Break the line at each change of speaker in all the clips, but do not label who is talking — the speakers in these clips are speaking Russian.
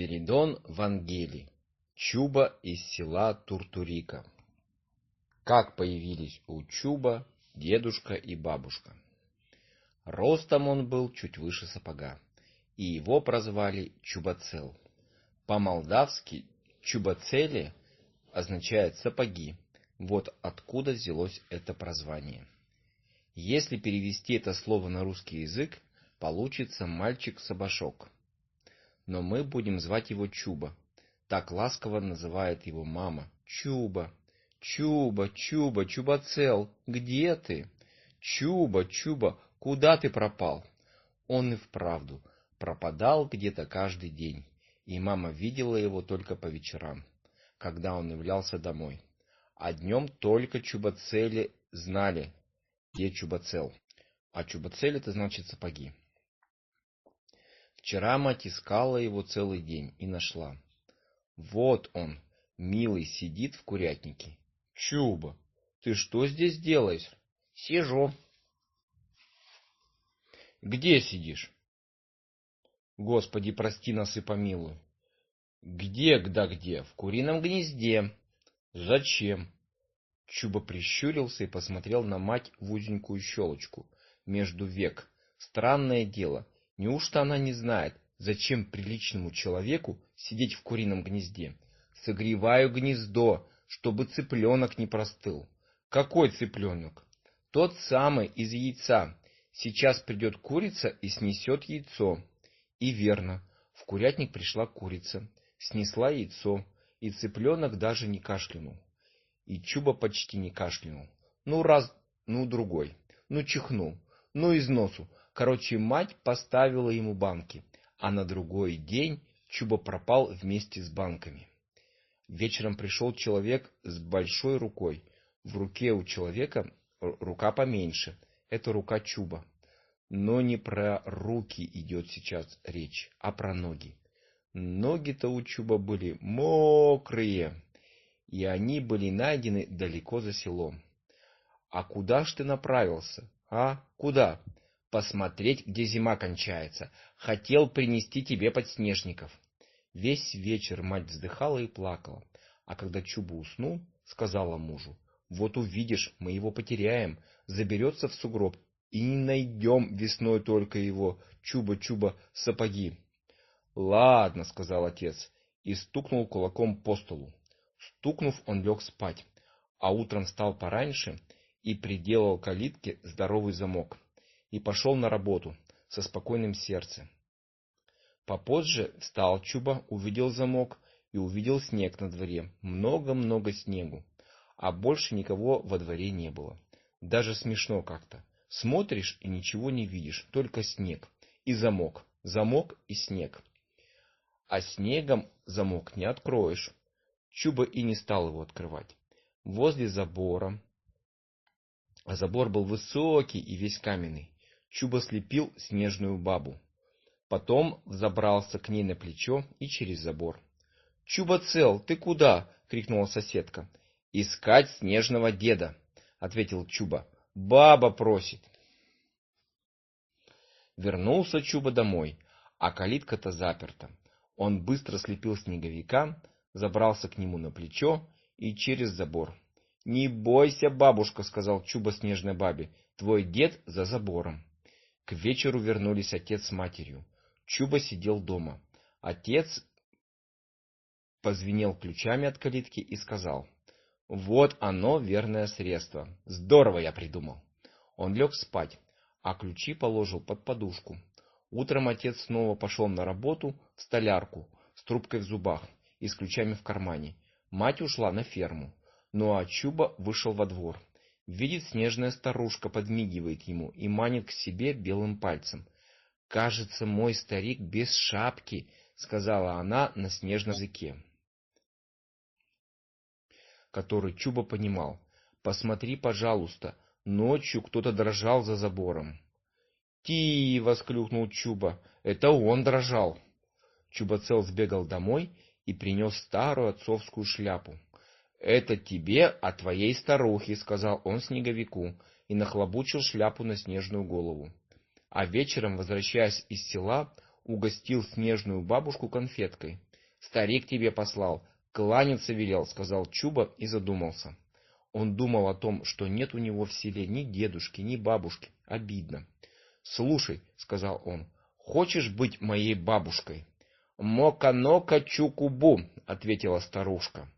Передон Вангелий. Чуба из села Туртурика. Как появились у Чуба дедушка и бабушка. Ростом он был чуть выше сапога, и его прозвали Чубацел. По-молдавски Чубацеле означает сапоги. Вот откуда взялось это прозвание. Если перевести это слово на русский язык, получится мальчик-сабашок но мы будем звать его Чуба. Так ласково называет его мама. Чуба, Чуба, Чуба, Чубацел, где ты? Чуба, Чуба, куда ты пропал? Он и вправду пропадал где-то каждый день, и мама видела его только по вечерам, когда он являлся домой. А днем только Чубацели знали, где Чубацел. А Чубацель это значит сапоги. Вчера мать искала его целый день и нашла. Вот он, милый, сидит в курятнике. Чуба, ты что здесь делаешь? Сижу. Где сидишь? Господи, прости нас и помилуй. Где, да где? В курином гнезде. Зачем? Чуба прищурился и посмотрел на мать в узенькую щелочку между век. Странное дело, Неужто она не знает, зачем приличному человеку сидеть в курином гнезде? Согреваю гнездо, чтобы цыпленок не простыл. Какой цыпленок? Тот самый из яйца. Сейчас придет курица и снесет яйцо. И верно, в курятник пришла курица, снесла яйцо, и цыпленок даже не кашлянул. И Чуба почти не кашлянул. Ну раз, ну другой, ну чихнул, ну из носу, Короче, мать поставила ему банки, а на другой день Чуба пропал вместе с банками. Вечером пришел человек с большой рукой. В руке у человека рука поменьше. Это рука Чуба. Но не про руки идет сейчас речь, а про ноги. Ноги-то у Чуба были мокрые, и они были найдены далеко за селом. А куда ж ты направился? А? Куда? Посмотреть, где зима кончается. Хотел принести тебе подснежников. Весь вечер мать вздыхала и плакала, а когда Чуба уснул, сказала мужу, вот увидишь, мы его потеряем, заберется в сугроб, и не найдем весной только его, Чуба-Чуба, сапоги. Ладно, сказал отец, и стукнул кулаком по столу. Стукнув, он лег спать, а утром встал пораньше и приделал калитке здоровый замок и пошел на работу со спокойным сердцем. Попозже встал Чуба, увидел замок и увидел снег на дворе, много-много снегу, а больше никого во дворе не было. Даже смешно как-то. Смотришь и ничего не видишь, только снег и замок, замок и снег. А снегом замок не откроешь. Чуба и не стал его открывать. Возле забора, а забор был высокий и весь каменный, Чуба слепил снежную бабу. Потом взобрался к ней на плечо и через забор. — Чуба цел, ты куда? — крикнула соседка. — Искать снежного деда, — ответил Чуба. — Баба просит. Вернулся Чуба домой, а калитка-то заперта. Он быстро слепил снеговика, забрался к нему на плечо и через забор. — Не бойся, бабушка, — сказал Чуба снежной бабе, — твой дед за забором. К вечеру вернулись отец с матерью. Чуба сидел дома. Отец позвенел ключами от калитки и сказал, «Вот оно, верное средство. Здорово я придумал». Он лег спать, а ключи положил под подушку. Утром отец снова пошел на работу в столярку с трубкой в зубах и с ключами в кармане. Мать ушла на ферму, ну а Чуба вышел во двор. Видит, снежная старушка подмигивает ему и манит к себе белым пальцем. «Кажется, мой старик без шапки», — сказала она на снежном языке, который Чуба понимал. «Посмотри, пожалуйста, ночью кто-то дрожал за забором». «Ти!» — воскликнул Чуба. «Это он дрожал!» Чубацел сбегал домой и принес старую отцовскую шляпу. «Это тебе от твоей старухи», — сказал он снеговику и нахлобучил шляпу на снежную голову. А вечером, возвращаясь из села, угостил снежную бабушку конфеткой. Старик тебе послал, кланяться велел, сказал Чуба и задумался. Он думал о том, что нет у него в селе ни дедушки, ни бабушки. Обидно. Слушай, сказал он, хочешь быть моей бабушкой? Мока-нока чукубу, ответила старушка,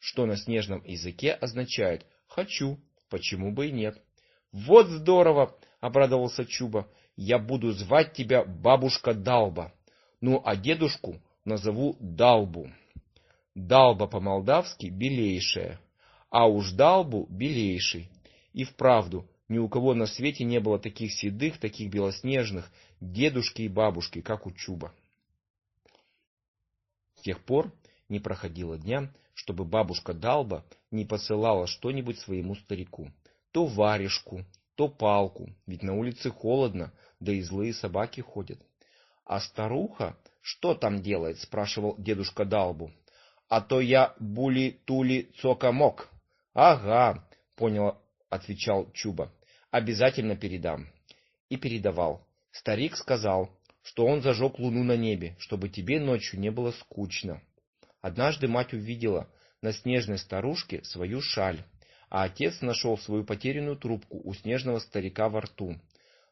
что на снежном языке означает хочу, почему бы и нет. Вот здорово, обрадовался Чуба. Я буду звать тебя бабушка Далба. Ну, а дедушку назову Далбу. Далба по-молдавски белейшая, а уж Далбу белейший. И вправду, ни у кого на свете не было таких седых, таких белоснежных дедушки и бабушки, как у Чуба. С тех пор не проходило дня, чтобы бабушка Далба не посылала что-нибудь своему старику. То варежку, то палку, ведь на улице холодно, да и злые собаки ходят. А старуха что там делает? спрашивал дедушка Далбу. А то я були-тули цокомок. Ага, понял, отвечал Чуба. Обязательно передам. И передавал. Старик сказал, что он зажег луну на небе, чтобы тебе ночью не было скучно. Однажды мать увидела на снежной старушке свою шаль, а отец нашел свою потерянную трубку у снежного старика во рту.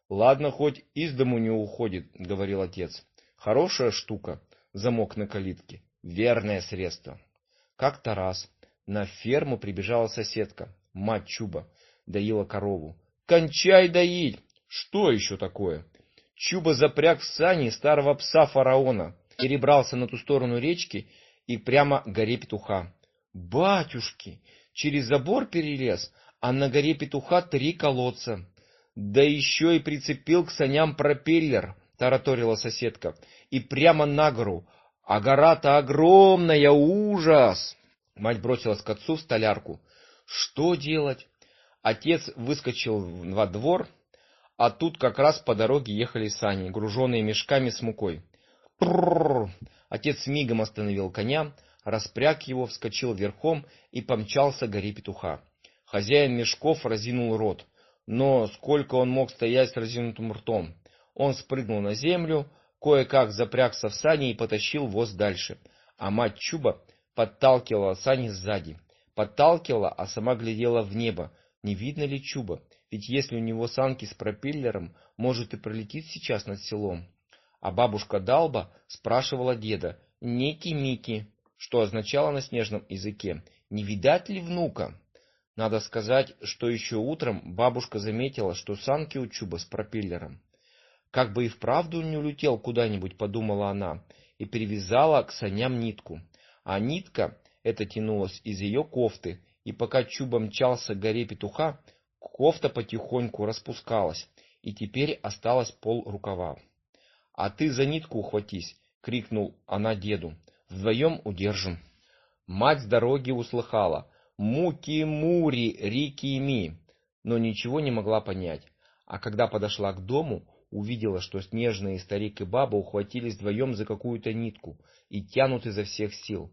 Ладно, хоть из дому не уходит, говорил отец. Хорошая штука, замок на калитке, верное средство. Как-то раз на ферму прибежала соседка, мать Чуба, доила корову. Кончай доить! Что еще такое? Чуба запряг в сани старого пса фараона, перебрался на ту сторону речки и прямо к горе петуха. Батюшки, через забор перелез, а на горе петуха три колодца. Да еще и прицепил к саням пропеллер, тараторила соседка, и прямо на гору. А гора-то огромная, ужас! Мать бросилась к отцу в столярку. Что делать? Отец выскочил во двор, а тут как раз по дороге ехали сани, груженные мешками с мукой. Прррр! Отец мигом остановил коня, распряг его, вскочил верхом и помчался к горе петуха. Хозяин мешков разинул рот но сколько он мог стоять с разинутым ртом? Он спрыгнул на землю, кое-как запрягся в сани и потащил воз дальше, а мать Чуба подталкивала сани сзади. Подталкивала, а сама глядела в небо, не видно ли Чуба, ведь если у него санки с пропеллером, может и пролетит сейчас над селом. А бабушка Далба спрашивала деда, «Ники-мики», что означало на снежном языке, «Не видать ли внука?» Надо сказать, что еще утром бабушка заметила, что санки у Чуба с пропеллером. Как бы и вправду не улетел куда-нибудь, подумала она, и привязала к саням нитку. А нитка эта тянулась из ее кофты, и пока Чуба мчался к горе петуха, кофта потихоньку распускалась, и теперь осталось пол рукава. А ты за нитку ухватись, крикнул она деду. Вдвоем удержим. Мать с дороги услыхала, Муки-мури, рики-ми, но ничего не могла понять. А когда подошла к дому, увидела, что снежный старик и баба ухватились вдвоем за какую-то нитку и тянут изо всех сил.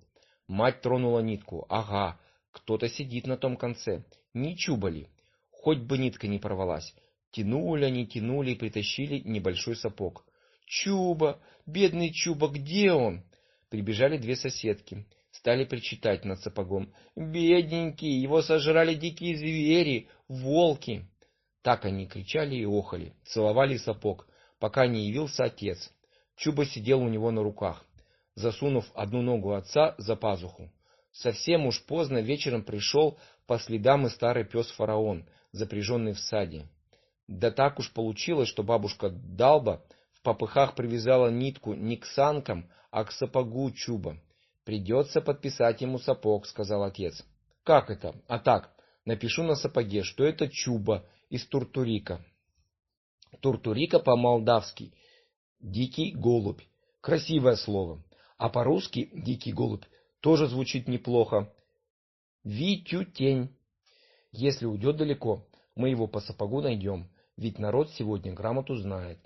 Мать тронула нитку. Ага, кто-то сидит на том конце. Не чубали. Хоть бы нитка не порвалась. Тянули они, тянули и притащили небольшой сапог. Чуба, бедный Чуба, где он? Прибежали две соседки стали причитать над сапогом. «Бедненький, его сожрали дикие звери, волки!» Так они кричали и охали, целовали сапог, пока не явился отец. Чуба сидел у него на руках, засунув одну ногу отца за пазуху. Совсем уж поздно вечером пришел по следам и старый пес фараон, запряженный в саде. Да так уж получилось, что бабушка Далба попыхах привязала нитку не к санкам, а к сапогу Чуба. Придется подписать ему сапог, сказал отец. Как это? А так, напишу на сапоге, что это чуба из Туртурика. Туртурика по-молдавски дикий голубь. Красивое слово. А по-русски дикий голубь тоже звучит неплохо. Витютень. Если уйдет далеко, мы его по сапогу найдем, ведь народ сегодня грамоту знает.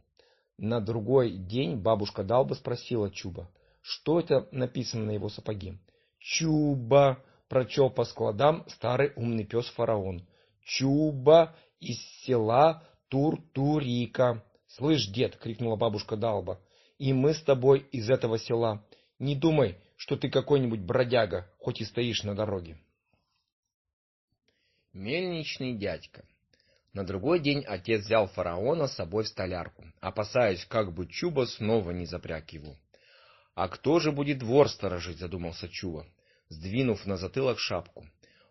На другой день бабушка Далба спросила Чуба: что это написано на его сапоге. Чуба, прочел по складам старый умный пес фараон. Чуба из села Туртурика. Слышь, дед, крикнула бабушка Далба. и мы с тобой из этого села. Не думай, что ты какой-нибудь бродяга, хоть и стоишь на дороге. Мельничный дядька. На другой день отец взял фараона с собой в столярку, опасаясь, как бы Чуба снова не запряг его. А кто же будет двор сторожить, задумался Чуба, сдвинув на затылок шапку.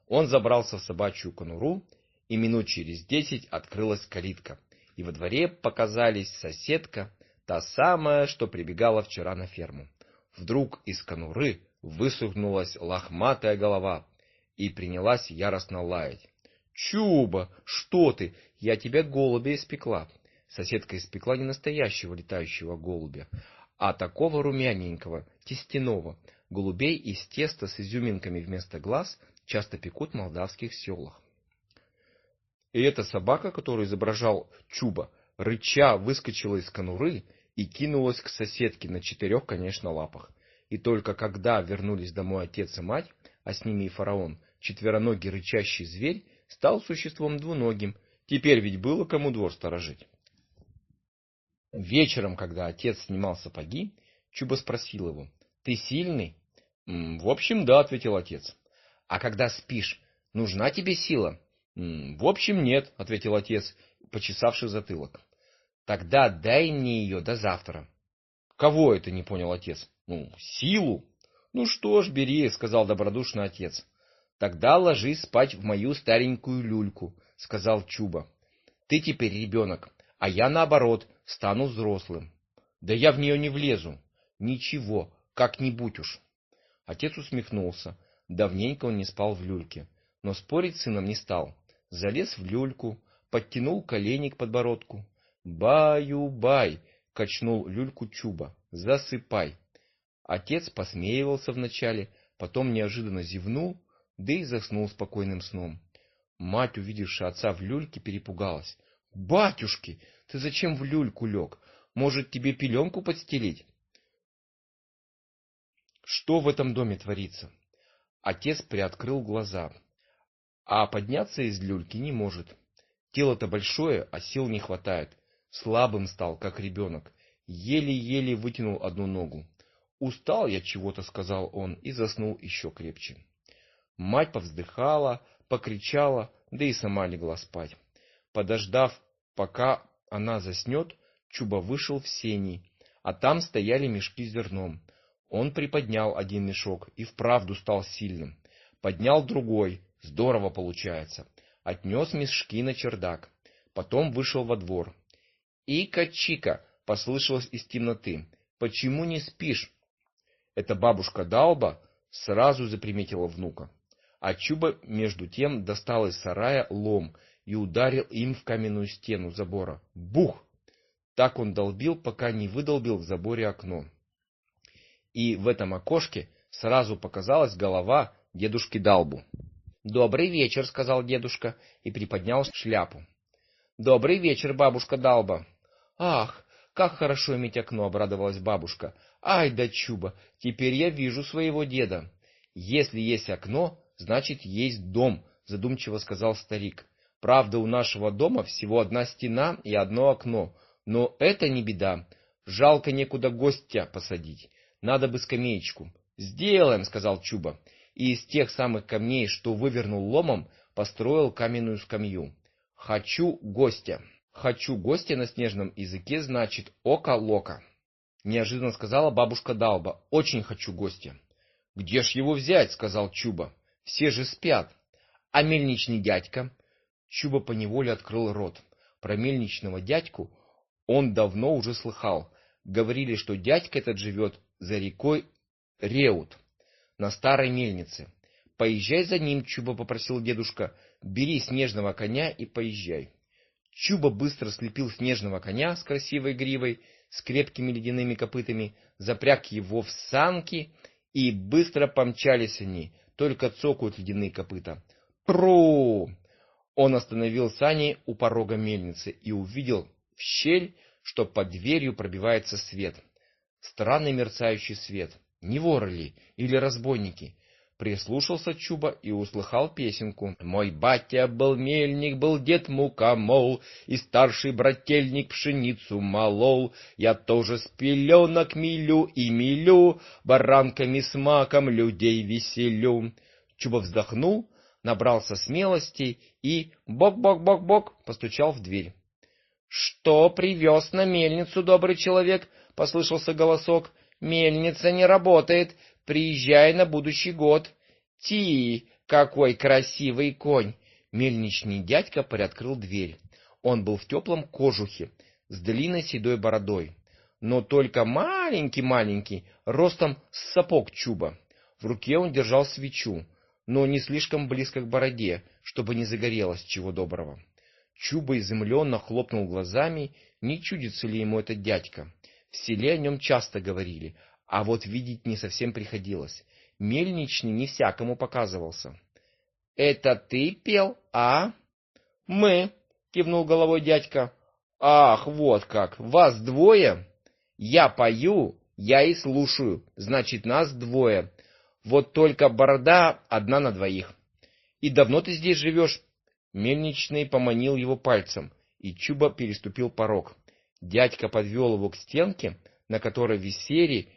Он забрался в собачью конуру, и минут через десять открылась калитка, и во дворе показались соседка, та самая, что прибегала вчера на ферму. Вдруг из конуры высунулась лохматая голова и принялась яростно лаять. «Чуба, что ты? Я тебя голубя испекла!» Соседка испекла не настоящего летающего голубя, а такого румяненького, тестяного. Голубей из теста с изюминками вместо глаз часто пекут в молдавских селах. И эта собака, которую изображал Чуба, рыча выскочила из конуры и кинулась к соседке на четырех, конечно, лапах. И только когда вернулись домой отец и мать, а с ними и фараон, четвероногий рычащий зверь стал существом двуногим. Теперь ведь было кому двор сторожить. Вечером, когда отец снимал сапоги, Чуба спросил его: "Ты сильный?" "В общем, да", ответил отец. "А когда спишь, нужна тебе сила?" "В общем, нет", ответил отец, почесавший затылок. Тогда дай мне ее до завтра. Кого это, не понял отец. Ну, силу. Ну что ж, бери, сказал добродушный отец. Тогда ложись спать в мою старенькую люльку, сказал Чуба. Ты теперь ребенок, а я наоборот стану взрослым. Да я в нее не влезу. Ничего, как-нибудь уж. Отец усмехнулся. Давненько он не спал в люльке, но спорить с сыном не стал. Залез в люльку, подтянул колени к подбородку, «Баю-бай!» — качнул люльку Чуба. «Засыпай!» Отец посмеивался вначале, потом неожиданно зевнул, да и заснул спокойным сном. Мать, увидевшая отца в люльке, перепугалась. «Батюшки, ты зачем в люльку лег? Может, тебе пеленку подстелить?» Что в этом доме творится? Отец приоткрыл глаза, а подняться из люльки не может. Тело-то большое, а сил не хватает. Слабым стал, как ребенок, еле-еле вытянул одну ногу. Устал я чего-то, сказал он и заснул еще крепче. Мать повздыхала, покричала, да и сама легла спать. Подождав, пока она заснет, Чуба вышел в сени, а там стояли мешки с зерном. Он приподнял один мешок и вправду стал сильным. Поднял другой, здорово получается. Отнес мешки на чердак. Потом вышел во двор. «Ика-чика!» — послышалось из темноты. «Почему не спишь?» Эта бабушка Далба сразу заприметила внука. А Чуба, между тем, достал из сарая лом и ударил им в каменную стену забора. Бух! Так он долбил, пока не выдолбил в заборе окно. И в этом окошке сразу показалась голова дедушки Далбу. «Добрый вечер», — сказал дедушка и приподнял шляпу. «Добрый вечер, бабушка Далба». Ах, как хорошо иметь окно, обрадовалась бабушка. Ай да чуба, теперь я вижу своего деда. Если есть окно, значит есть дом, задумчиво сказал старик. Правда, у нашего дома всего одна стена и одно окно, но это не беда. Жалко некуда гостя посадить. Надо бы скамеечку. Сделаем, сказал Чуба. И из тех самых камней, что вывернул ломом, построил каменную скамью. Хочу гостя. «Хочу гостя» на снежном языке значит «ока-лока». Неожиданно сказала бабушка Далба. «Очень хочу гостя». «Где ж его взять?» — сказал Чуба. «Все же спят». «А мельничный дядька?» Чуба поневоле открыл рот. Про мельничного дядьку он давно уже слыхал. Говорили, что дядька этот живет за рекой Реут, на старой мельнице. «Поезжай за ним», — Чуба попросил дедушка. «Бери снежного коня и поезжай». Чуба быстро слепил снежного коня с красивой гривой, с крепкими ледяными копытами, запряг его в санки, и быстро помчались они, только цокают ледяные копыта. Пру! Он остановил сани у порога мельницы и увидел в щель, что под дверью пробивается свет. Странный мерцающий свет. Не воры ли или разбойники? Прислушался Чуба и услыхал песенку. Мой батя был мельник, был дед мукомол, И старший брательник пшеницу молол. Я тоже с пеленок милю и милю, Баранками с маком людей веселю. Чуба вздохнул, набрался смелости и бок-бок-бок-бок постучал в дверь. — Что привез на мельницу, добрый человек? — послышался голосок. — Мельница не работает, Приезжай на будущий год. Ти, какой красивый конь! Мельничный дядька приоткрыл дверь. Он был в теплом кожухе, с длинной седой бородой, но только маленький-маленький, ростом с сапог чуба. В руке он держал свечу, но не слишком близко к бороде, чтобы не загорелось чего доброго. Чуба изумленно хлопнул глазами, не чудится ли ему этот дядька. В селе о нем часто говорили, а вот видеть не совсем приходилось. Мельничный не всякому показывался. — Это ты пел, а? — Мы, — кивнул головой дядька. — Ах, вот как, вас двое? Я пою, я и слушаю, значит, нас двое. Вот только борода одна на двоих. И давно ты здесь живешь? Мельничный поманил его пальцем, и Чуба переступил порог. Дядька подвел его к стенке, на которой висели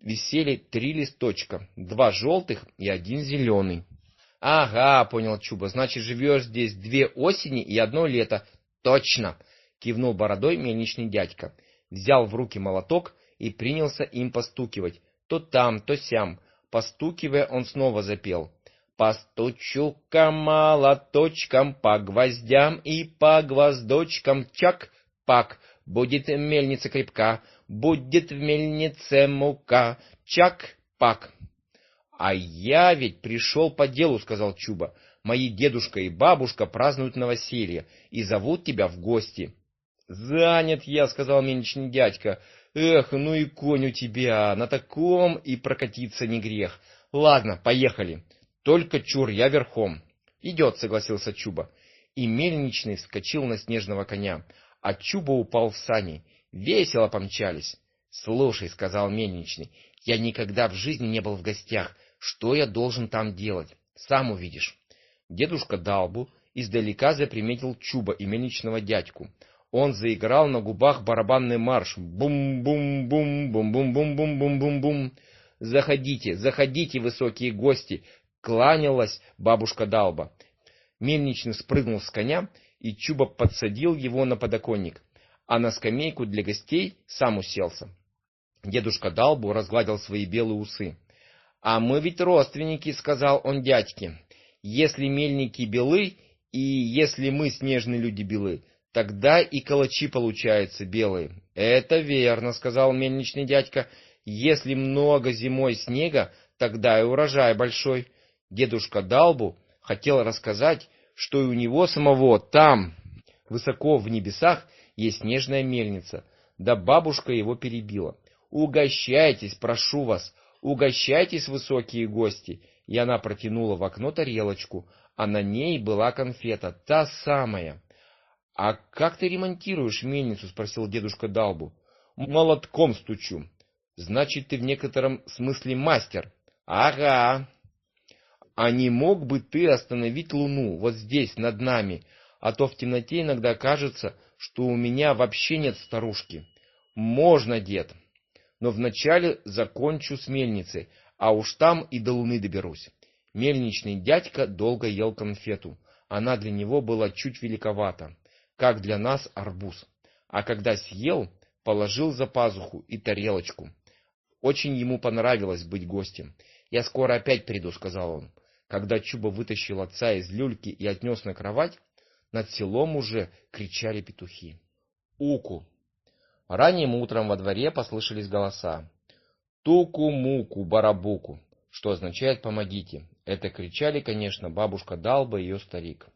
висели три листочка, два желтых и один зеленый. — Ага, — понял Чуба, — значит, живешь здесь две осени и одно лето. — Точно! — кивнул бородой мельничный дядька. Взял в руки молоток и принялся им постукивать. То там, то сям. Постукивая, он снова запел. Постучу-ка молоточком по гвоздям и по гвоздочкам чак-пак. Будет мельница крепка, будет в мельнице мука, чак-пак. — А я ведь пришел по делу, — сказал Чуба. — Мои дедушка и бабушка празднуют новоселье и зовут тебя в гости. — Занят я, — сказал мельничный дядька. — Эх, ну и конь у тебя, на таком и прокатиться не грех. Ладно, поехали. Только чур, я верхом. — Идет, — согласился Чуба. И мельничный вскочил на снежного коня, а Чуба упал в сани — Весело помчались. — Слушай, — сказал мельничный, — я никогда в жизни не был в гостях. Что я должен там делать? Сам увидишь. Дедушка Далбу издалека заприметил Чуба и мельничного дядьку. Он заиграл на губах барабанный марш. Бум-бум-бум, бум-бум-бум-бум-бум-бум-бум. Заходите, заходите, высокие гости, кланялась бабушка Далба. Мельничный спрыгнул с коня, и Чуба подсадил его на подоконник а на скамейку для гостей сам уселся. Дедушка Далбу разгладил свои белые усы. — А мы ведь родственники, — сказал он дядьке. — Если мельники белы, и если мы снежные люди белы, тогда и калачи получаются белые. — Это верно, — сказал мельничный дядька. — Если много зимой снега, тогда и урожай большой. Дедушка Далбу хотел рассказать, что и у него самого там, высоко в небесах, есть снежная мельница. Да бабушка его перебила. «Угощайтесь, прошу вас, угощайтесь, высокие гости!» И она протянула в окно тарелочку, а на ней была конфета, та самая. «А как ты ремонтируешь мельницу?» — спросил дедушка Далбу. «Молотком стучу». «Значит, ты в некотором смысле мастер?» «Ага». «А не мог бы ты остановить луну вот здесь, над нами? А то в темноте иногда кажется, что у меня вообще нет старушки. Можно, дед, но вначале закончу с мельницей, а уж там и до луны доберусь. Мельничный дядька долго ел конфету. Она для него была чуть великовата, как для нас арбуз. А когда съел, положил за пазуху и тарелочку. Очень ему понравилось быть гостем. «Я скоро опять приду», — сказал он. Когда Чуба вытащил отца из люльки и отнес на кровать, над селом уже кричали петухи. Уку. Ранним утром во дворе послышались голоса. Туку-муку, барабуку, что означает «помогите». Это кричали, конечно, бабушка Далба и ее старик.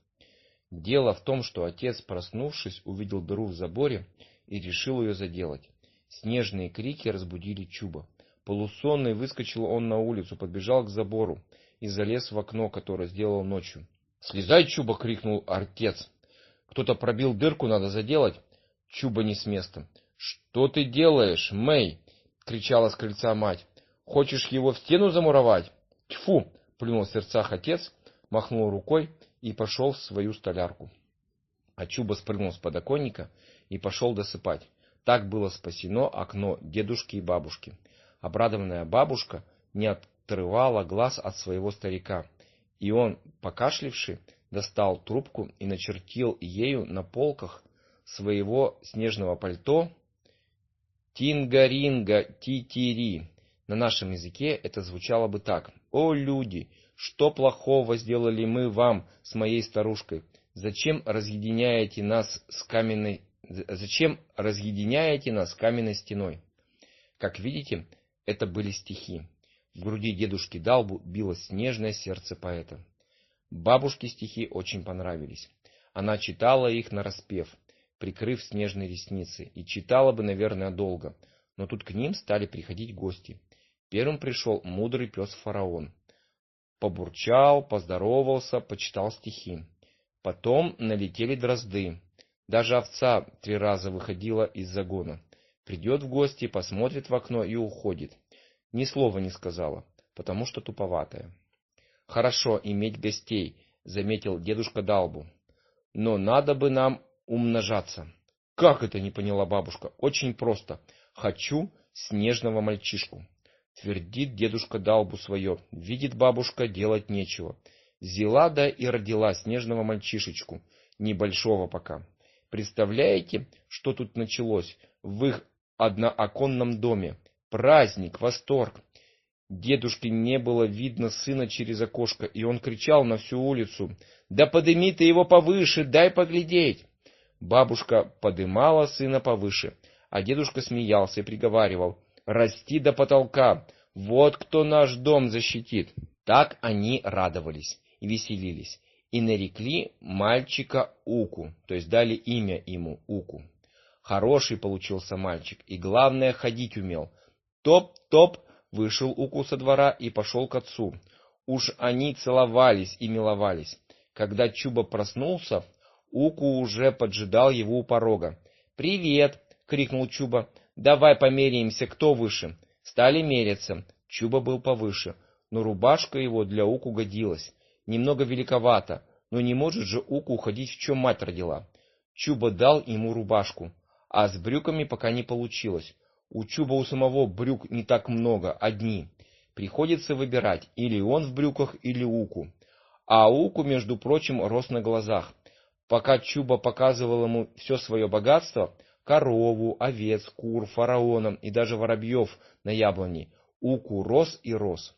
Дело в том, что отец, проснувшись, увидел дыру в заборе и решил ее заделать. Снежные крики разбудили Чуба. Полусонный выскочил он на улицу, подбежал к забору и залез в окно, которое сделал ночью. «Слезай, Чуба!» — крикнул отец. «Кто-то пробил дырку, надо заделать». Чуба не с места. «Что ты делаешь, Мэй?» — кричала с крыльца мать. «Хочешь его в стену замуровать?» «Тьфу!» — плюнул в сердцах отец, махнул рукой и пошел в свою столярку. А Чуба спрыгнул с подоконника и пошел досыпать. Так было спасено окно дедушки и бабушки. Обрадованная бабушка не отрывала глаз от своего старика, и он, покашливший, достал трубку и начертил ею на полках своего снежного пальто «Тинга-ринга, ти-ти-ри». На нашем языке это звучало бы так. «О, люди, что плохого сделали мы вам с моей старушкой? Зачем разъединяете нас с каменной... Зачем разъединяете нас каменной стеной?» Как видите, это были стихи. В груди дедушки Далбу билось снежное сердце поэта. Бабушке стихи очень понравились. Она читала их нараспев, прикрыв снежные ресницы, и читала бы, наверное, долго, но тут к ним стали приходить гости. Первым пришел мудрый пес фараон. Побурчал, поздоровался, почитал стихи. Потом налетели дрозды. Даже овца три раза выходила из загона. Придет в гости, посмотрит в окно и уходит. Ни слова не сказала, потому что туповатая. Хорошо иметь гостей, заметил дедушка Далбу. Но надо бы нам умножаться. Как это, не поняла бабушка. Очень просто. Хочу снежного мальчишку. Твердит дедушка Далбу свое. Видит бабушка, делать нечего. Взяла да и родила снежного мальчишечку, небольшого пока. Представляете, что тут началось в их однооконном доме? Праздник, восторг. Дедушке не было видно сына через окошко, и он кричал на всю улицу: "Да подыми ты его повыше, дай поглядеть!" Бабушка подымала сына повыше, а дедушка смеялся и приговаривал: "Расти до потолка, вот кто наш дом защитит". Так они радовались и веселились, и нарекли мальчика Уку, то есть дали имя ему Уку. Хороший получился мальчик, и главное ходить умел. Топ-топ Вышел Уку со двора и пошел к отцу. Уж они целовались и миловались. Когда Чуба проснулся, Уку уже поджидал его у порога. «Привет!» — крикнул Чуба. «Давай померяемся, кто выше». Стали меряться. Чуба был повыше, но рубашка его для Уку годилась. Немного великовато, но не может же Уку уходить, в чем мать родила. Чуба дал ему рубашку, а с брюками пока не получилось. У Чуба у самого брюк не так много, одни. Приходится выбирать, или он в брюках, или Уку. А Уку, между прочим, рос на глазах. Пока Чуба показывал ему все свое богатство, корову, овец, кур, фараона и даже воробьев на яблони, Уку рос и рос.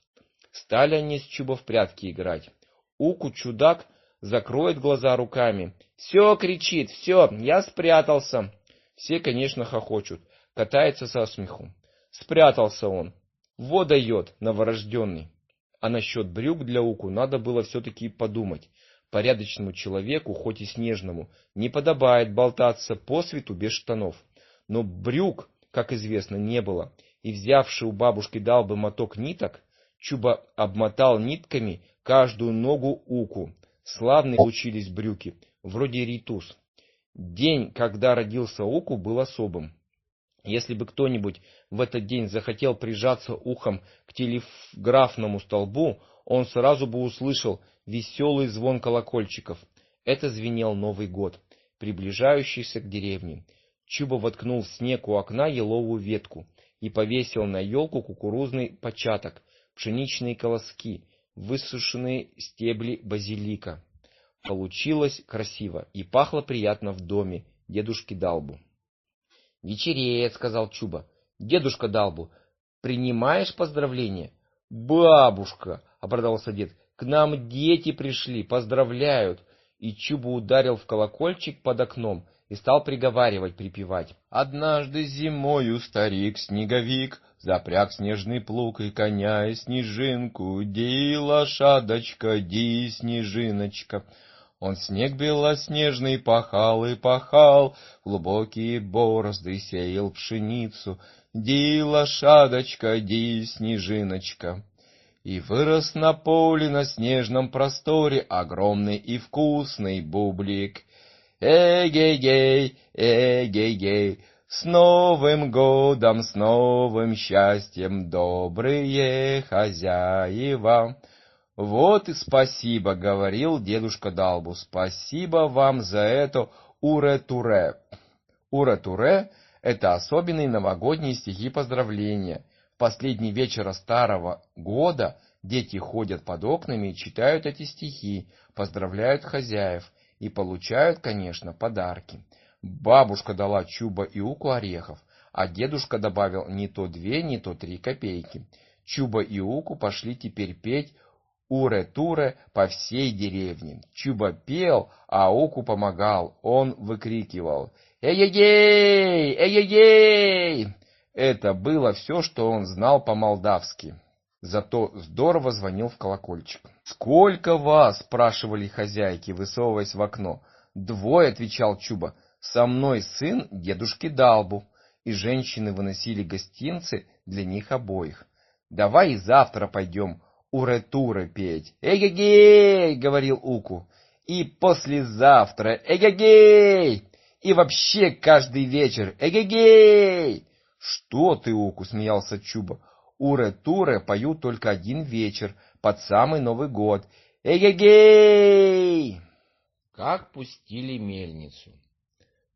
Стали они с Чуба в прятки играть. Уку чудак закроет глаза руками. «Все!» — кричит. «Все! Я спрятался!» Все, конечно, хохочут катается со смеху. Спрятался он. Во дает, новорожденный. А насчет брюк для Уку надо было все-таки подумать. Порядочному человеку, хоть и снежному, не подобает болтаться по свету без штанов. Но брюк, как известно, не было, и взявший у бабушки дал бы моток ниток, Чуба обмотал нитками каждую ногу Уку. Славные получились брюки, вроде ритус. День, когда родился Уку, был особым. Если бы кто-нибудь в этот день захотел прижаться ухом к телеграфному столбу, он сразу бы услышал веселый звон колокольчиков. Это звенел Новый год, приближающийся к деревне. Чуба воткнул в снег у окна еловую ветку и повесил на елку кукурузный початок, пшеничные колоски, высушенные стебли базилика. Получилось красиво и пахло приятно в доме дедушки Далбу. Вечереет, сказал Чуба. Дедушка Далбу, принимаешь поздравления? Бабушка, обрадовался дед. К нам дети пришли, поздравляют. И Чуба ударил в колокольчик под окном и стал приговаривать, припевать. Однажды зимою старик-снеговик запряг снежный плуг и коня и снежинку. Ди, лошадочка, ди, снежиночка. Он снег белоснежный пахал и пахал, Глубокие борозды сеял пшеницу. Ди, лошадочка, ди, снежиночка. И вырос на поле на снежном просторе Огромный и вкусный бублик. Эгей-гей, С Новым годом, с новым счастьем, Добрые хозяева! Вот и спасибо, говорил дедушка Далбу. Спасибо вам за это уре-туре. Уре-туре — это особенные новогодние стихи поздравления. В последний вечер старого года дети ходят под окнами и читают эти стихи, поздравляют хозяев и получают, конечно, подарки. Бабушка дала Чуба и Уку орехов, а дедушка добавил не то две, не то три копейки. Чуба и Уку пошли теперь петь уре-туре по всей деревне. Чуба пел, а Уку помогал. Он выкрикивал «Эй-ей-ей! Эй-ей-ей!» Это было все, что он знал по-молдавски. Зато здорово звонил в колокольчик. «Сколько вас?» — спрашивали хозяйки, высовываясь в окно. «Двое», — отвечал Чуба. «Со мной сын дедушки Далбу». И женщины выносили гостинцы для них обоих. «Давай и завтра пойдем уре-туре петь». «Эгегей!» — говорил Уку. «И послезавтра! Эгегей!» «И вообще каждый вечер! Эгегей!» «Что ты, Уку?» — смеялся Чуба. «Уре-туре поют только один вечер, под самый Новый год. Эгегей!» Как пустили мельницу.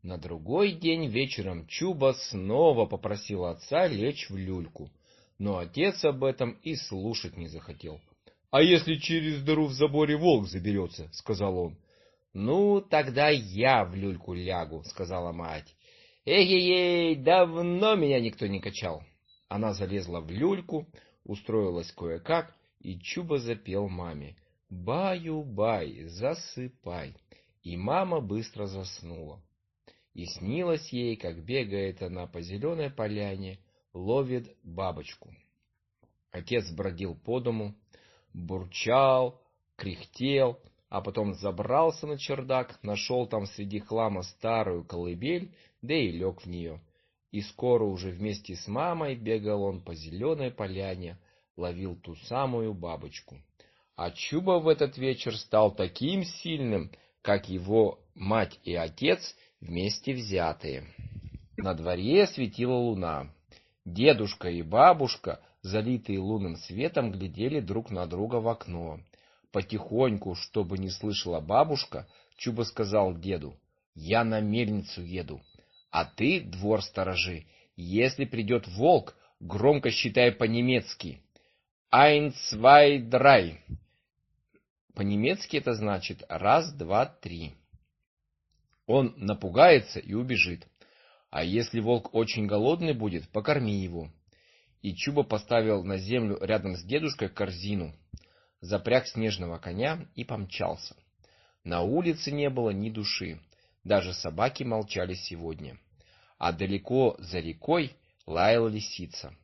На другой день вечером Чуба снова попросил отца лечь в люльку, но отец об этом и слушать не захотел. — А если через дыру в заборе волк заберется? — сказал он. — Ну, тогда я в люльку лягу, — сказала мать. — Эй-ей-ей, давно меня никто не качал. Она залезла в люльку, устроилась кое-как и Чуба запел маме. «Баю-бай, засыпай!» И мама быстро заснула. И снилось ей, как бегает она по зеленой поляне, ловит бабочку. Отец бродил по дому, бурчал, кряхтел, а потом забрался на чердак, нашел там среди хлама старую колыбель, да и лег в нее. И скоро уже вместе с мамой бегал он по зеленой поляне, ловил ту самую бабочку. А Чуба в этот вечер стал таким сильным, как его мать и отец вместе взятые. На дворе светила луна. Дедушка и бабушка, залитые лунным светом, глядели друг на друга в окно. Потихоньку, чтобы не слышала бабушка, Чуба сказал деду, «Я на мельницу еду, а ты двор сторожи. Если придет волк, громко считай по-немецки. Ein, zwei, drei. По-немецки это значит раз, два, три. Он напугается и убежит. А если волк очень голодный будет, покорми его. И Чуба поставил на землю рядом с дедушкой корзину, запряг снежного коня и помчался. На улице не было ни души, даже собаки молчали сегодня. А далеко за рекой лаяла лисица.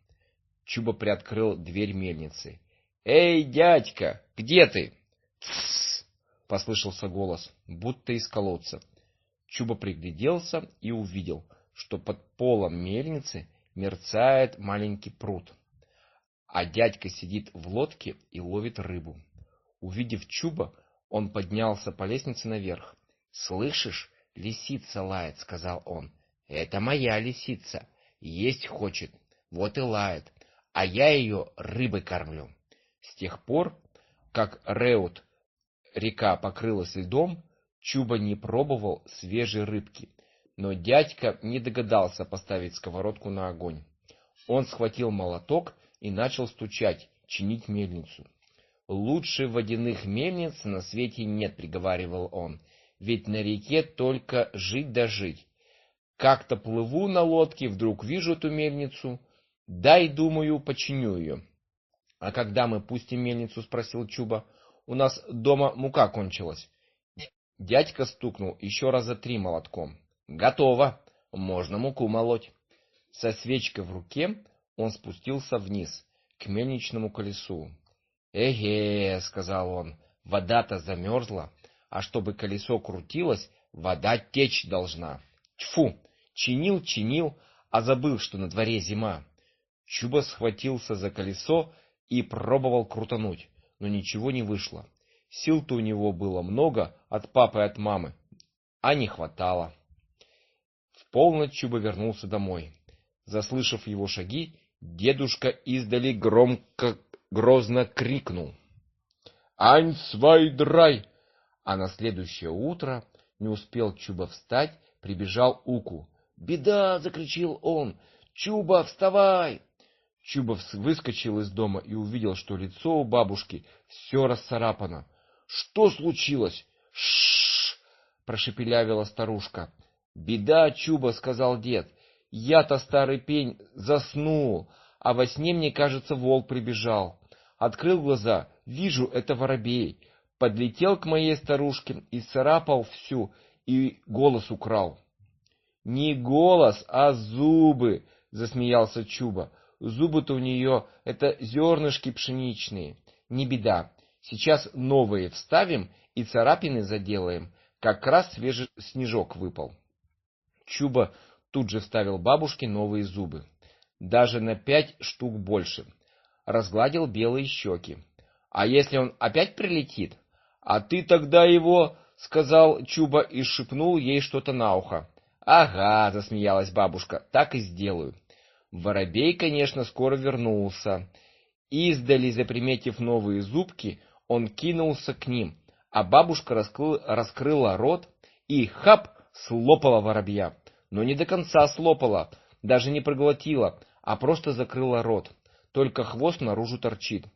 Чуба приоткрыл дверь мельницы. «Эй, дядька, где ты?» «Тссс!» — послышался голос, будто из колодца. Чуба пригляделся и увидел, что под полом мельницы мерцает маленький пруд, а дядька сидит в лодке и ловит рыбу. Увидев Чуба, он поднялся по лестнице наверх. «Слышишь, лисица лает», — сказал он. «Это моя лисица, есть хочет, вот и лает а я ее рыбой кормлю. С тех пор, как Реут река покрылась льдом, Чуба не пробовал свежей рыбки, но дядька не догадался поставить сковородку на огонь. Он схватил молоток и начал стучать, чинить мельницу. «Лучше водяных мельниц на свете нет», — приговаривал он, — «ведь на реке только жить да жить. Как-то плыву на лодке, вдруг вижу эту мельницу — Дай, думаю, починю ее. — А когда мы пустим мельницу? — спросил Чуба. — У нас дома мука кончилась. Дядька стукнул еще раза три молотком. — Готово. Можно муку молоть. Со свечкой в руке он спустился вниз, к мельничному колесу. «Эге!» — сказал он. «Вода-то замерзла, а чтобы колесо крутилось, вода течь должна. Тьфу! Чинил, чинил, а забыл, что на дворе зима. Чуба схватился за колесо и пробовал крутануть, но ничего не вышло. Сил-то у него было много от папы и от мамы, а не хватало. Полночь Чуба вернулся домой. Заслышав его шаги, дедушка издали громко, грозно крикнул. «Ань свай драй!» А на следующее утро не успел Чуба встать, прибежал Уку. «Беда!» — закричал он. «Чуба, вставай!» Чуба выскочил из дома и увидел, что лицо у бабушки все расцарапано. «Что случилось?» «Ш-ш-ш!» прошепелявила старушка. «Беда, Чуба!» — сказал дед. «Я-то, старый пень, заснул, а во сне, мне кажется, волк прибежал. Открыл глаза, вижу, это воробей. Подлетел к моей старушке и царапал всю, и голос украл. Не голос, а зубы, засмеялся Чуба. Зубы-то у нее это зернышки пшеничные. Не беда. Сейчас новые вставим и царапины заделаем. Как раз свежий снежок выпал. Чуба тут же вставил бабушке новые зубы даже на пять штук больше. Разгладил белые щеки. А если он опять прилетит? А ты тогда его, сказал Чуба и шепнул ей что-то на ухо. Ага, засмеялась бабушка. Так и сделаю. Воробей, конечно, скоро вернулся. Издали, заприметив новые зубки, он кинулся к ним, а бабушка раскрыла, раскрыла рот и хап слопала воробья. Но не до конца слопала, даже не проглотила, а просто закрыла рот. Только хвост наружу торчит.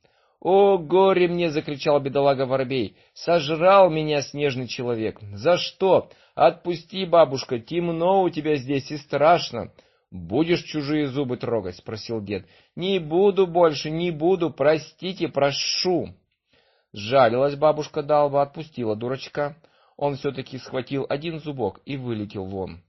«О, горе мне!» — закричал бедолага воробей. «Сожрал меня снежный человек! За что? Отпусти, бабушка, темно у тебя здесь и страшно!» «Будешь чужие зубы трогать?» — спросил дед. «Не буду больше, не буду, простите, прошу!» Жалилась бабушка Далба, отпустила дурачка. Он все-таки схватил один зубок и вылетел вон.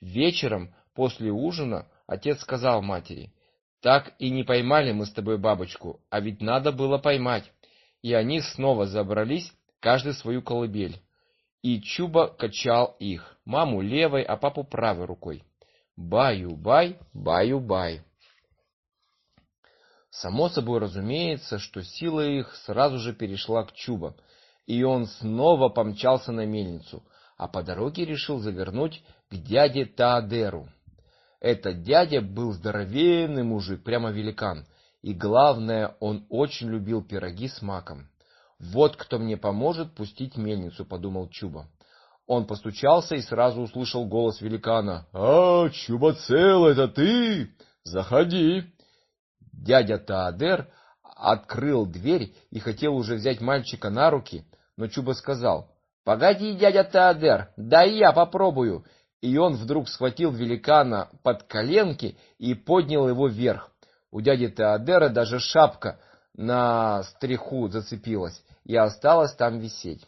Вечером, после ужина, Отец сказал матери, «Так и не поймали мы с тобой бабочку, а ведь надо было поймать». И они снова забрались, каждый свою колыбель. И Чуба качал их, маму левой, а папу правой рукой. Баю-бай, баю-бай. Само собой разумеется, что сила их сразу же перешла к Чуба, и он снова помчался на мельницу, а по дороге решил завернуть к дяде Таадеру. Этот дядя был здоровенный мужик, прямо великан. И главное, он очень любил пироги с маком. Вот кто мне поможет пустить мельницу, подумал Чуба. Он постучался и сразу услышал голос великана. А, Чуба цел, это ты? Заходи. Дядя Таадер открыл дверь и хотел уже взять мальчика на руки, но Чуба сказал: "Погоди, дядя Таадер, дай я попробую" и он вдруг схватил великана под коленки и поднял его вверх. У дяди Теодера даже шапка на стриху зацепилась и осталась там висеть.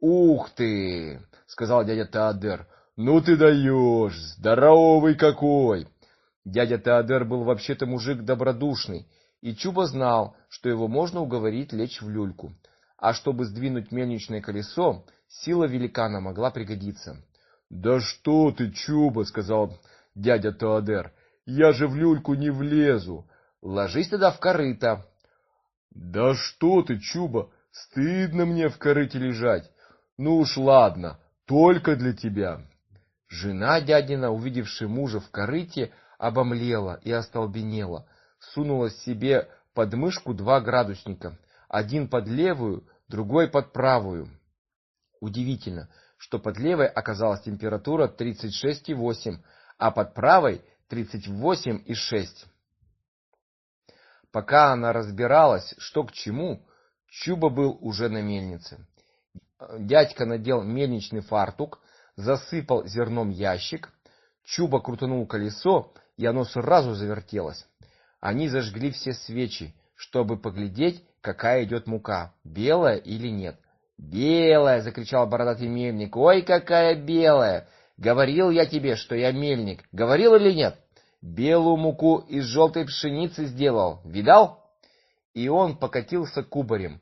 «Ух ты!» — сказал дядя Теодер. «Ну ты даешь! Здоровый какой!» Дядя Теодер был вообще-то мужик добродушный, и Чуба знал, что его можно уговорить лечь в люльку. А чтобы сдвинуть мельничное колесо, сила великана могла пригодиться. Да что ты, Чуба, сказал дядя Теодер. Я же в люльку не влезу. Ложись тогда в корыто. Да что ты, Чуба, стыдно мне в корыте лежать. Ну уж ладно, только для тебя. Жена дядина, увидевшая мужа в корыте, обомлела и остолбенела, сунула себе под мышку два градусника, один под левую, другой под правую. Удивительно, что под левой оказалась температура 36,8, а под правой 38,6. Пока она разбиралась, что к чему, Чуба был уже на мельнице. Дядька надел мельничный фартук, засыпал зерном ящик, Чуба крутанул колесо, и оно сразу завертелось. Они зажгли все свечи, чтобы поглядеть, какая идет мука, белая или нет. «Белая!» — закричал бородатый мельник. «Ой, какая белая! Говорил я тебе, что я мельник. Говорил или нет? Белую муку из желтой пшеницы сделал. Видал?» И он покатился кубарем,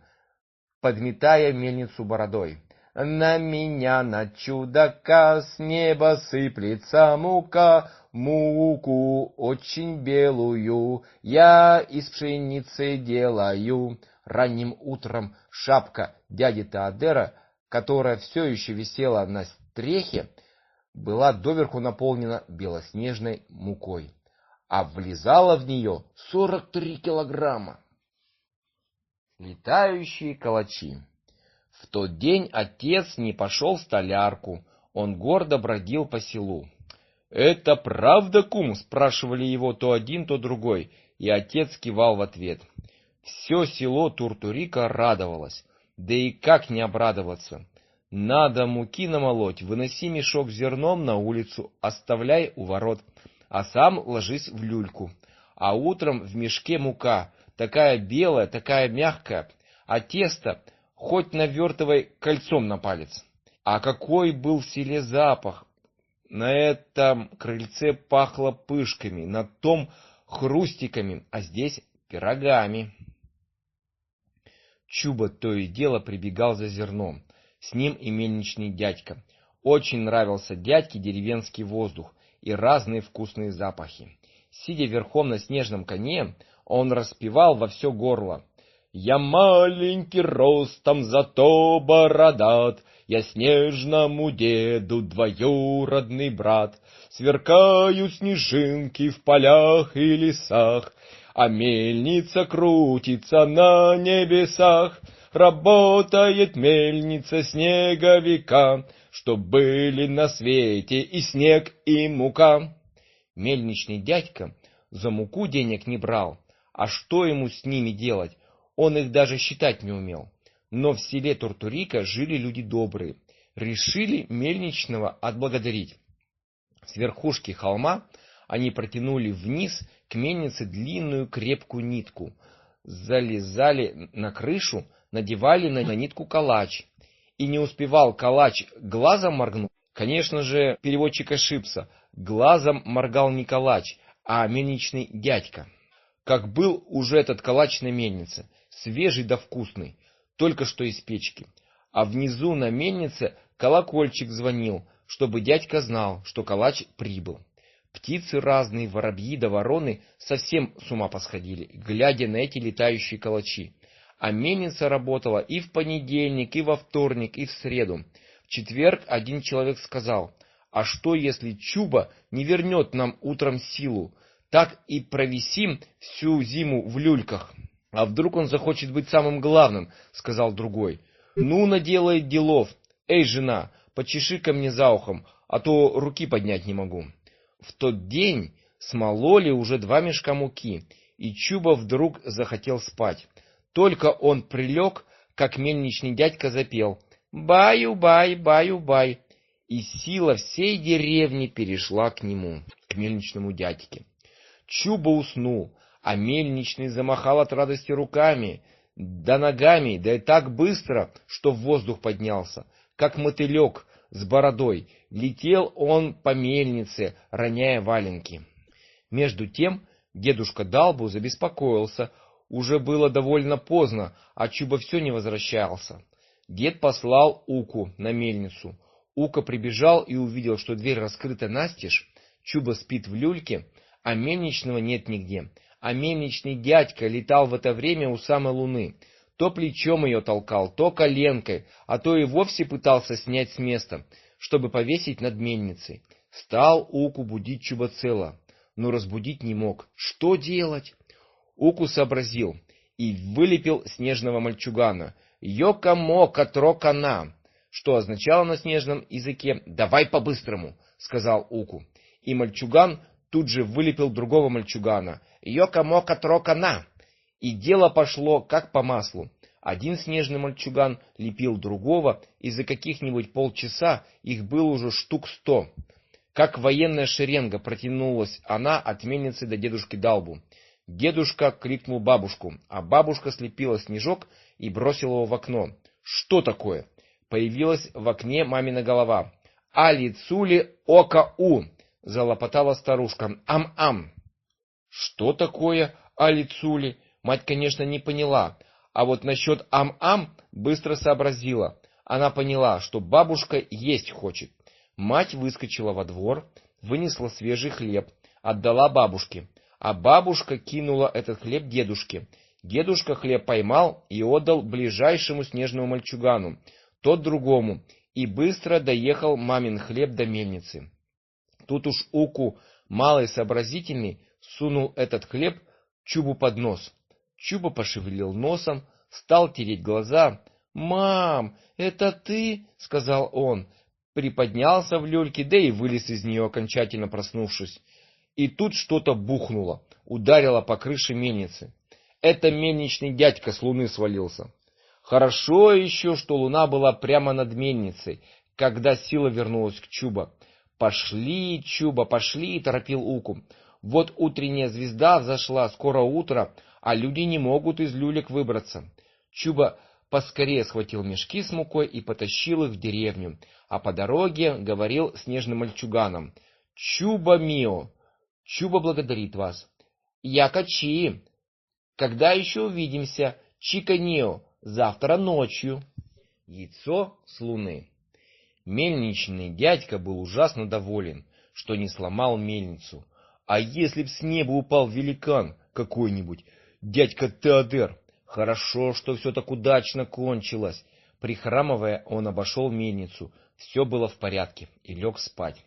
подметая мельницу бородой. На меня, на чудака, с неба сыплется мука, муку очень белую я из пшеницы делаю. Ранним утром шапка дяди Теодера, которая все еще висела на стрехе, была доверху наполнена белоснежной мукой, а влезало в нее сорок три килограмма. Летающие калачи. В тот день отец не пошел в столярку, он гордо бродил по селу. «Это правда, кум?» — спрашивали его то один, то другой, и отец кивал в ответ. Все село Туртурика радовалось, да и как не обрадоваться. Надо муки намолоть, выноси мешок зерном на улицу, оставляй у ворот, а сам ложись в люльку. А утром в мешке мука, такая белая, такая мягкая, а тесто хоть навертывай кольцом на палец. А какой был в селе запах! На этом крыльце пахло пышками, на том хрустиками, а здесь пирогами. Чуба то и дело прибегал за зерном. С ним и мельничный дядька. Очень нравился дядьке деревенский воздух и разные вкусные запахи. Сидя верхом на снежном коне, он распевал во все горло. «Я маленький ростом, зато бородат, Я снежному деду двоюродный брат, Сверкают снежинки в полях и лесах, А мельница крутится на небесах, Работает мельница снеговика, Чтоб были на свете и снег, и мука. Мельничный дядька за муку денег не брал, а что ему с ними делать? Он их даже считать не умел. Но в селе Туртурика жили люди добрые. Решили мельничного отблагодарить. С верхушки холма они протянули вниз к мельнице длинную крепкую нитку, залезали на крышу, надевали на нитку калач. И не успевал калач глазом моргнуть. Конечно же, переводчик ошибся. Глазом моргал не калач, а мельничный дядька. Как был уже этот калач на мельнице, свежий да вкусный, только что из печки. А внизу на мельнице колокольчик звонил, чтобы дядька знал, что калач прибыл. Птицы разные, воробьи да вороны совсем с ума посходили, глядя на эти летающие калачи. А мельница работала и в понедельник, и во вторник, и в среду. В четверг один человек сказал, а что если Чуба не вернет нам утром силу? Так и провисим всю зиму в люльках. А вдруг он захочет быть самым главным, сказал другой. Ну, наделает делов. Эй, жена, почеши ко мне за ухом, а то руки поднять не могу. В тот день смололи уже два мешка муки, и Чуба вдруг захотел спать. Только он прилег, как мельничный дядька запел «Баю-бай, баю-бай», и сила всей деревни перешла к нему, к мельничному дядьке. Чуба уснул, а мельничный замахал от радости руками, да ногами, да и так быстро, что в воздух поднялся, как мотылек с бородой. Летел он по мельнице, роняя валенки. Между тем дедушка Далбу забеспокоился. Уже было довольно поздно, а Чуба все не возвращался. Дед послал Уку на мельницу. Ука прибежал и увидел, что дверь раскрыта настежь, Чуба спит в люльке, а мельничного нет нигде. А мельничный дядька летал в это время у самой луны. То плечом ее толкал, то коленкой, а то и вовсе пытался снять с места, чтобы повесить над мельницей. Стал Уку будить Чубацела, но разбудить не мог. Что делать? Уку сообразил и вылепил снежного мальчугана. Йока-мока трокана, что означало на снежном языке «давай по-быстрому», сказал Уку. И мальчуган тут же вылепил другого мальчугана. Йока-мока-трока-на! И дело пошло как по маслу. Один снежный мальчуган лепил другого, и за каких-нибудь полчаса их было уже штук сто. Как военная шеренга протянулась она от мельницы до дедушки Далбу. Дедушка крикнул бабушку, а бабушка слепила снежок и бросила его в окно. Что такое? Появилась в окне мамина голова. Али цули ока у залопотала старушка. Ам-ам. Что такое алицули? Мать, конечно, не поняла, а вот насчет ам-ам быстро сообразила. Она поняла, что бабушка есть хочет. Мать выскочила во двор, вынесла свежий хлеб, отдала бабушке, а бабушка кинула этот хлеб дедушке. Дедушка хлеб поймал и отдал ближайшему снежному мальчугану, тот другому, и быстро доехал мамин хлеб до мельницы. Тут уж Уку, малый сообразительный, сунул этот хлеб Чубу под нос. Чуба пошевелил носом, стал тереть глаза. «Мам, это ты?» — сказал он. Приподнялся в люльке, да и вылез из нее, окончательно проснувшись. И тут что-то бухнуло, ударило по крыше мельницы. Это мельничный дядька с луны свалился. Хорошо еще, что луна была прямо над мельницей, когда сила вернулась к Чуба. «Пошли, Чуба, пошли!» — торопил Уку. «Вот утренняя звезда взошла, скоро утро, а люди не могут из люлек выбраться». Чуба поскорее схватил мешки с мукой и потащил их в деревню, а по дороге говорил снежным мальчуганам. «Чуба мио! Чуба благодарит вас!» «Я качи! Когда еще увидимся? Чика Нио! Завтра ночью!» Яйцо с луны Мельничный дядька был ужасно доволен, что не сломал мельницу. А если б с неба упал великан какой-нибудь, дядька Теодер, хорошо, что все так удачно кончилось. Прихрамывая, он обошел мельницу, все было в порядке, и лег спать.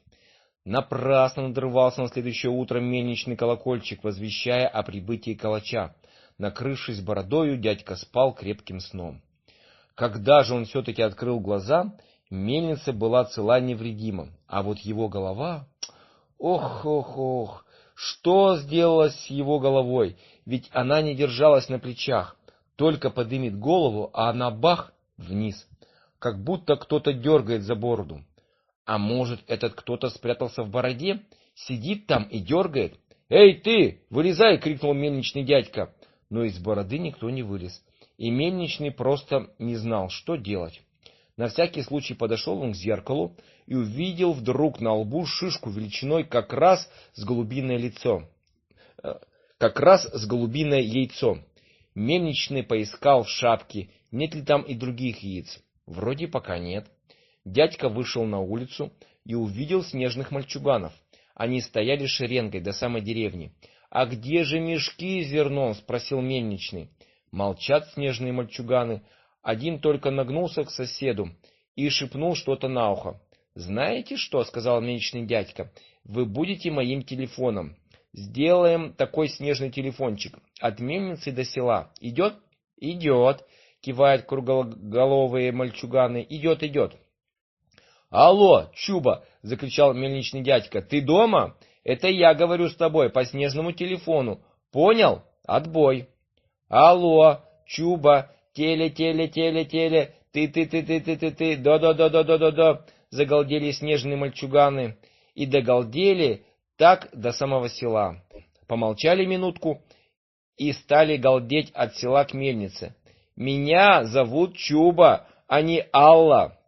Напрасно надрывался на следующее утро мельничный колокольчик, возвещая о прибытии калача. Накрывшись бородою, дядька спал крепким сном. Когда же он все-таки открыл глаза, Мельница была цела невредима, а вот его голова... Ох-ох-ох! Что сделалось с его головой? Ведь она не держалась на плечах. Только подымет голову, а она бах вниз, как будто кто-то дергает за бороду. А может, этот кто-то спрятался в бороде, сидит там и дергает? «Эй, ты! Вылезай!» — крикнул мельничный дядька. Но из бороды никто не вылез, и мельничный просто не знал, что делать. На всякий случай подошел он к зеркалу и увидел вдруг на лбу шишку величиной как раз с голубиное лицо. Э, как раз с голубиное яйцо. Мельничный поискал в шапке, нет ли там и других яиц. Вроде пока нет. Дядька вышел на улицу и увидел снежных мальчуганов. Они стояли шеренгой до самой деревни. «А где же мешки с зерном?» — спросил мельничный. Молчат снежные мальчуганы, один только нагнулся к соседу и шепнул что-то на ухо. «Знаете что?» — сказал мельничный дядька. «Вы будете моим телефоном. Сделаем такой снежный телефончик. От мельницы до села. Идет?» «Идет!» — кивают круглоголовые мальчуганы. «Идет, идет!» «Алло, Чуба!» — закричал мельничный дядька. «Ты дома? Это я говорю с тобой по снежному телефону. Понял? Отбой!» «Алло, Чуба!» Теле, теле, теле, теле, ты, ты, ты, ты, ты, ты, ты, да, да, да, да, да, да, да, загалдели снежные мальчуганы и догалдели так до самого села. Помолчали минутку и стали галдеть от села к мельнице. Меня зовут Чуба, а не Алла.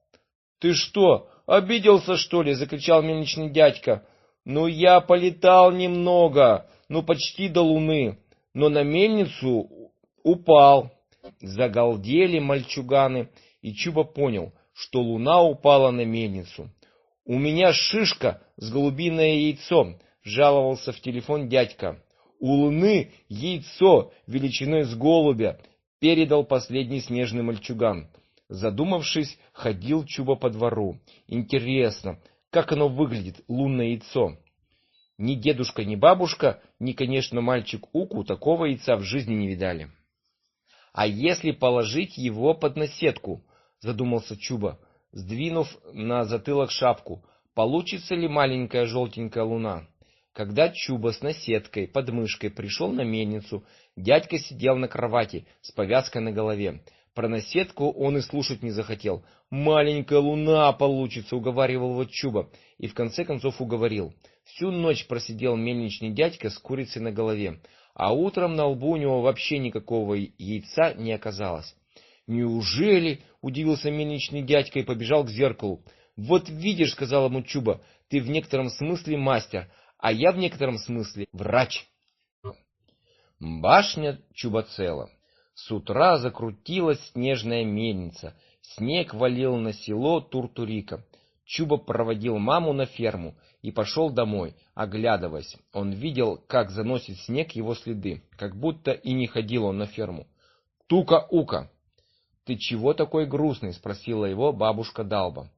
Ты что, обиделся что ли? закричал мельничный дядька. Ну я полетал немного, ну почти до луны, но на мельницу упал. Загалдели мальчуганы, и Чуба понял, что луна упала на мельницу. «У меня шишка с голубиное яйцо», — жаловался в телефон дядька. «У луны яйцо величиной с голубя», — передал последний снежный мальчуган. Задумавшись, ходил Чуба по двору. «Интересно, как оно выглядит, лунное яйцо?» Ни дедушка, ни бабушка, ни, конечно, мальчик Уку такого яйца в жизни не видали. А если положить его под наседку, задумался Чуба, сдвинув на затылок шапку, получится ли маленькая желтенькая луна? Когда Чуба с наседкой под мышкой пришел на мельницу, дядька сидел на кровати с повязкой на голове. Про наседку он и слушать не захотел. «Маленькая луна получится», — уговаривал его Чуба, и в конце концов уговорил. Всю ночь просидел мельничный дядька с курицей на голове а утром на лбу у него вообще никакого яйца не оказалось. «Неужели?» — удивился мельничный дядька и побежал к зеркалу. «Вот видишь», — сказал ему Чуба, — «ты в некотором смысле мастер, а я в некотором смысле врач». Башня Чубацела. С утра закрутилась снежная мельница. Снег валил на село Туртурика. Чуба проводил маму на ферму и пошел домой, оглядываясь. Он видел, как заносит снег его следы, как будто и не ходил он на ферму. «Тука-ука!» «Ты чего такой грустный?» — спросила его бабушка Далба.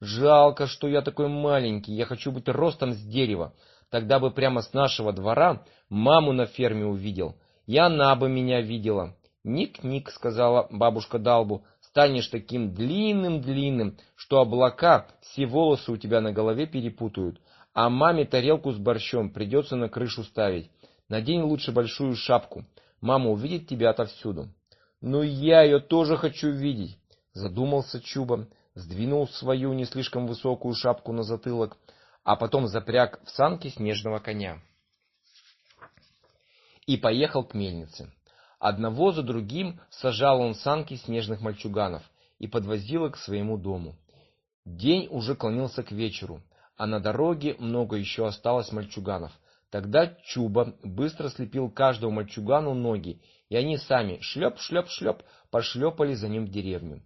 «Жалко, что я такой маленький, я хочу быть ростом с дерева. Тогда бы прямо с нашего двора маму на ферме увидел, и она бы меня видела. «Ник-ник», — сказала бабушка Далбу, — «станешь таким длинным-длинным, что облака все волосы у тебя на голове перепутают, а маме тарелку с борщом придется на крышу ставить. Надень лучше большую шапку, мама увидит тебя отовсюду». «Ну я ее тоже хочу видеть», — задумался Чуба, сдвинул свою не слишком высокую шапку на затылок, а потом запряг в санки снежного коня и поехал к мельнице. Одного за другим сажал он санки снежных мальчуганов и подвозил их к своему дому. День уже клонился к вечеру, а на дороге много еще осталось мальчуганов. Тогда Чуба быстро слепил каждому мальчугану ноги, и они сами шлеп-шлеп-шлеп пошлепали за ним в деревню.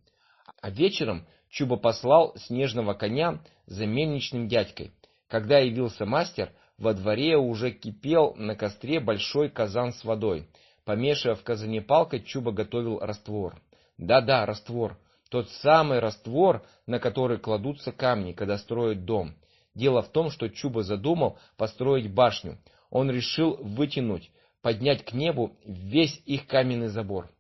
А вечером Чуба послал снежного коня за мельничным дядькой. Когда явился мастер, во дворе уже кипел на костре большой казан с водой. Помешивая в казане палкой, Чуба готовил раствор. Да-да, раствор. Тот самый раствор, на который кладутся камни, когда строят дом. Дело в том, что Чуба задумал построить башню. Он решил вытянуть, поднять к небу весь их каменный забор.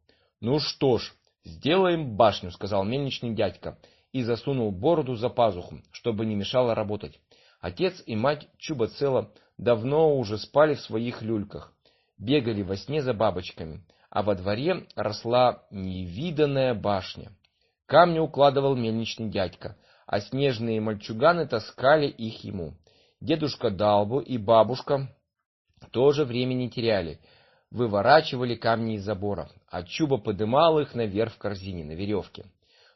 «Ну что ж, сделаем башню», — сказал мельничный дядька, и засунул бороду за пазуху, чтобы не мешало работать. Отец и мать Чуба Цела давно уже спали в своих люльках бегали во сне за бабочками, а во дворе росла невиданная башня. Камни укладывал мельничный дядька, а снежные мальчуганы таскали их ему. Дедушка Далбу и бабушка тоже времени теряли, выворачивали камни из забора, а Чуба подымал их наверх в корзине, на веревке.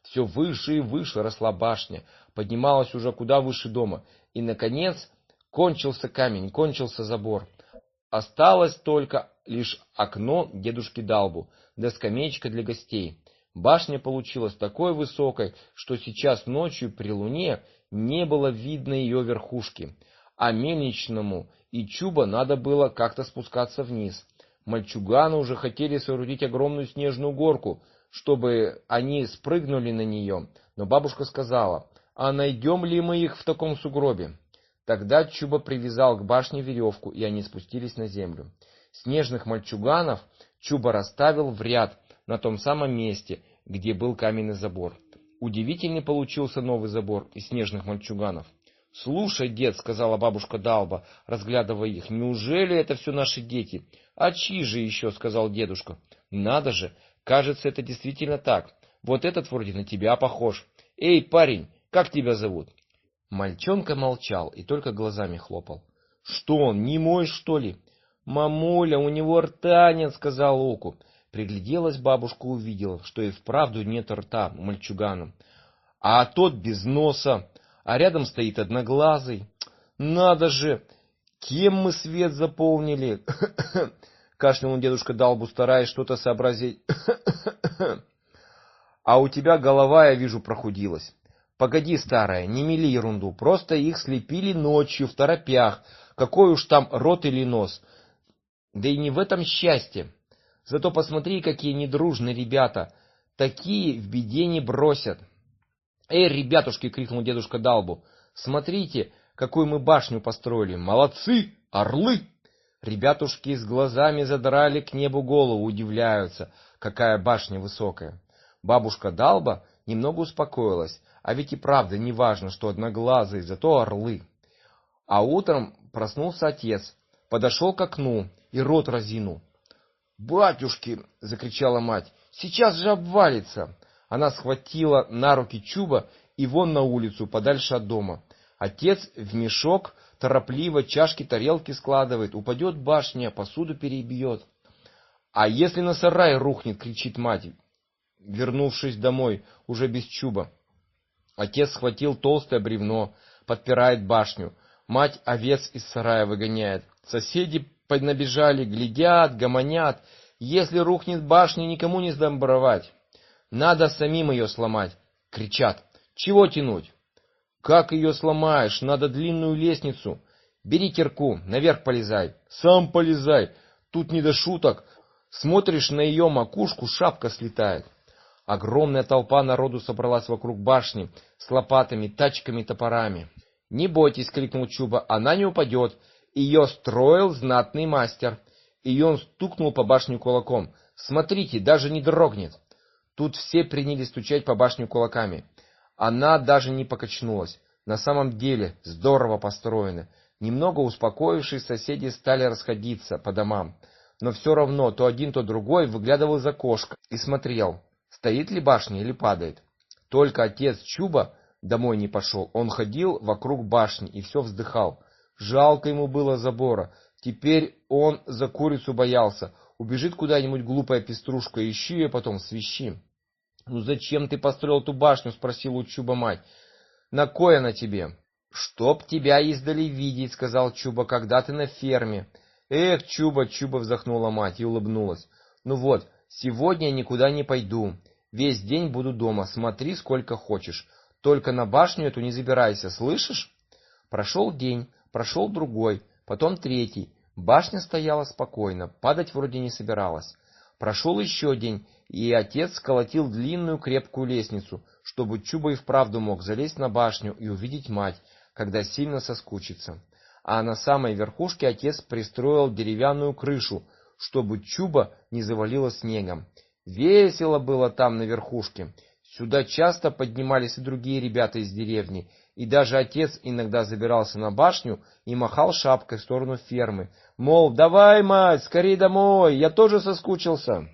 Все выше и выше росла башня, поднималась уже куда выше дома, и, наконец, кончился камень, кончился забор. Осталось только лишь окно дедушки Далбу, да скамеечка для гостей. Башня получилась такой высокой, что сейчас ночью при луне не было видно ее верхушки, а мельничному и Чуба надо было как-то спускаться вниз. Мальчуганы уже хотели соорудить огромную снежную горку, чтобы они спрыгнули на нее, но бабушка сказала, а найдем ли мы их в таком сугробе? Тогда Чуба привязал к башне веревку, и они спустились на землю. Снежных мальчуганов Чуба расставил в ряд на том самом месте, где был каменный забор. Удивительный получился новый забор из снежных мальчуганов. «Слушай, дед», — сказала бабушка Далба, разглядывая их, — «неужели это все наши дети?» «А чьи же еще?» — сказал дедушка. «Надо же, кажется, это действительно так. Вот этот вроде на тебя похож. Эй, парень, как тебя зовут?» Мальчонка молчал и только глазами хлопал. «Что он, не мой, что ли?» «Мамуля, у него рта нет», — сказал Оку. Пригляделась бабушка, увидела, что и вправду нет рта у мальчугана. А тот без носа, а рядом стоит одноглазый. «Надо же! Кем мы свет заполнили?» Кашлянул дедушка Далбу, стараясь что-то сообразить. «А у тебя голова, я вижу, прохудилась». Погоди, старая, не мели ерунду, просто их слепили ночью в торопях. Какой уж там рот или нос. Да и не в этом счастье. Зато посмотри, какие недружные ребята. Такие в беде не бросят. Эй, ребятушки, крикнул дедушка Далбу. Смотрите, какую мы башню построили. Молодцы, орлы! Ребятушки с глазами задрали к небу голову, удивляются, какая башня высокая. Бабушка Далба немного успокоилась. А ведь и правда не важно, что одноглазые, зато орлы. А утром проснулся отец, подошел к окну и рот разинул. "Батюшки!" закричала мать. "Сейчас же обвалится!" Она схватила на руки Чуба и вон на улицу, подальше от дома. Отец в мешок торопливо чашки, тарелки складывает, упадет башня, посуду перебьет. А если на сарай рухнет, кричит мать, вернувшись домой уже без Чуба. Отец схватил толстое бревно, подпирает башню. Мать овец из сарая выгоняет. Соседи поднабежали, глядят, гомонят. Если рухнет башня, никому не сдобровать. Надо самим ее сломать. Кричат. Чего тянуть? Как ее сломаешь? Надо длинную лестницу. Бери кирку, наверх полезай. Сам полезай. Тут не до шуток. Смотришь на ее макушку, шапка слетает. Огромная толпа народу собралась вокруг башни с лопатами, тачками, топорами. "Не бойтесь", крикнул Чуба. "Она не упадет. Ее строил знатный мастер". И он стукнул по башне кулаком. Смотрите, даже не дрогнет. Тут все принялись стучать по башне кулаками. Она даже не покачнулась. На самом деле, здорово построено. Немного успокоившись, соседи стали расходиться по домам. Но все равно то один, то другой выглядывал из окошка и смотрел, стоит ли башня или падает. Только отец Чуба домой не пошел. Он ходил вокруг башни и все вздыхал. Жалко ему было забора. Теперь он за курицу боялся. Убежит куда-нибудь глупая пеструшка, ищи ее потом, свищи. Ну зачем ты построил эту башню, спросил у Чуба мать. На кое она тебе? Чтоб тебя издали видеть, сказал Чуба, когда ты на ферме. Эх, Чуба, Чуба вздохнула мать и улыбнулась. Ну вот, сегодня я никуда не пойду. Весь день буду дома. Смотри сколько хочешь. Только на башню эту не забирайся, слышишь? Прошел день, прошел другой, потом третий. Башня стояла спокойно, падать вроде не собиралась. Прошел еще день, и отец сколотил длинную крепкую лестницу, чтобы Чуба и вправду мог залезть на башню и увидеть мать, когда сильно соскучится. А на самой верхушке отец пристроил деревянную крышу, чтобы Чуба не завалило снегом. Весело было там на верхушке. Сюда часто поднимались и другие ребята из деревни, и даже отец иногда забирался на башню и махал шапкой в сторону фермы, мол, давай, мать, скорей домой, я тоже соскучился.